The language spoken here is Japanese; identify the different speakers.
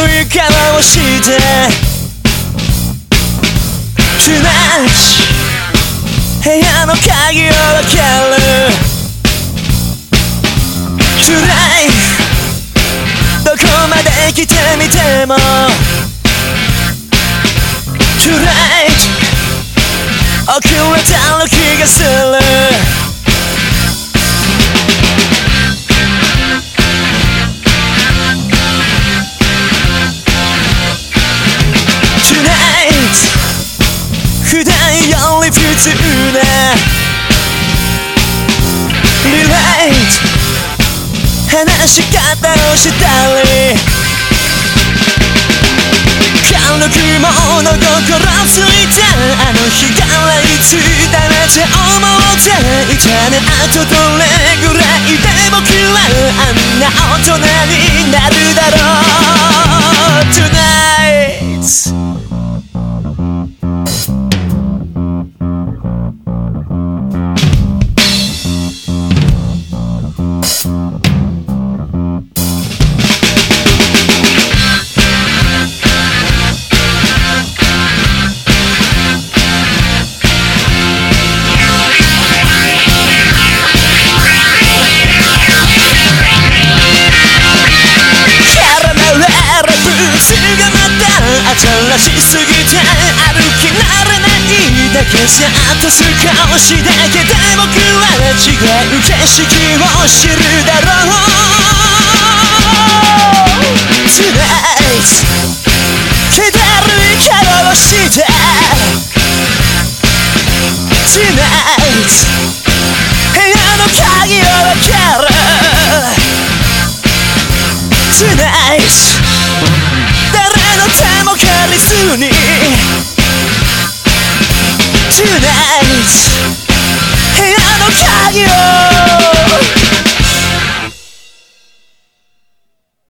Speaker 1: 顔をして。Tonight 部屋の鍵を開ける。Tonight どこまで来てみても。Tonight 遅れたの気がする。より普通な Relate 話し方をしたり。軽く物心ついたあの日からいつだなって思っていたねあとどれぐらいで僕はあんな大人になるだろう。Tonight しすぎて歩き慣れないだけじゃあと少しだけで僕は違う景色を知るだろう。Tonight 気だるい顔をして Tonight 部屋の鍵を開ける。Tonight 誰の手も借りずに Tonight 部屋の鍵を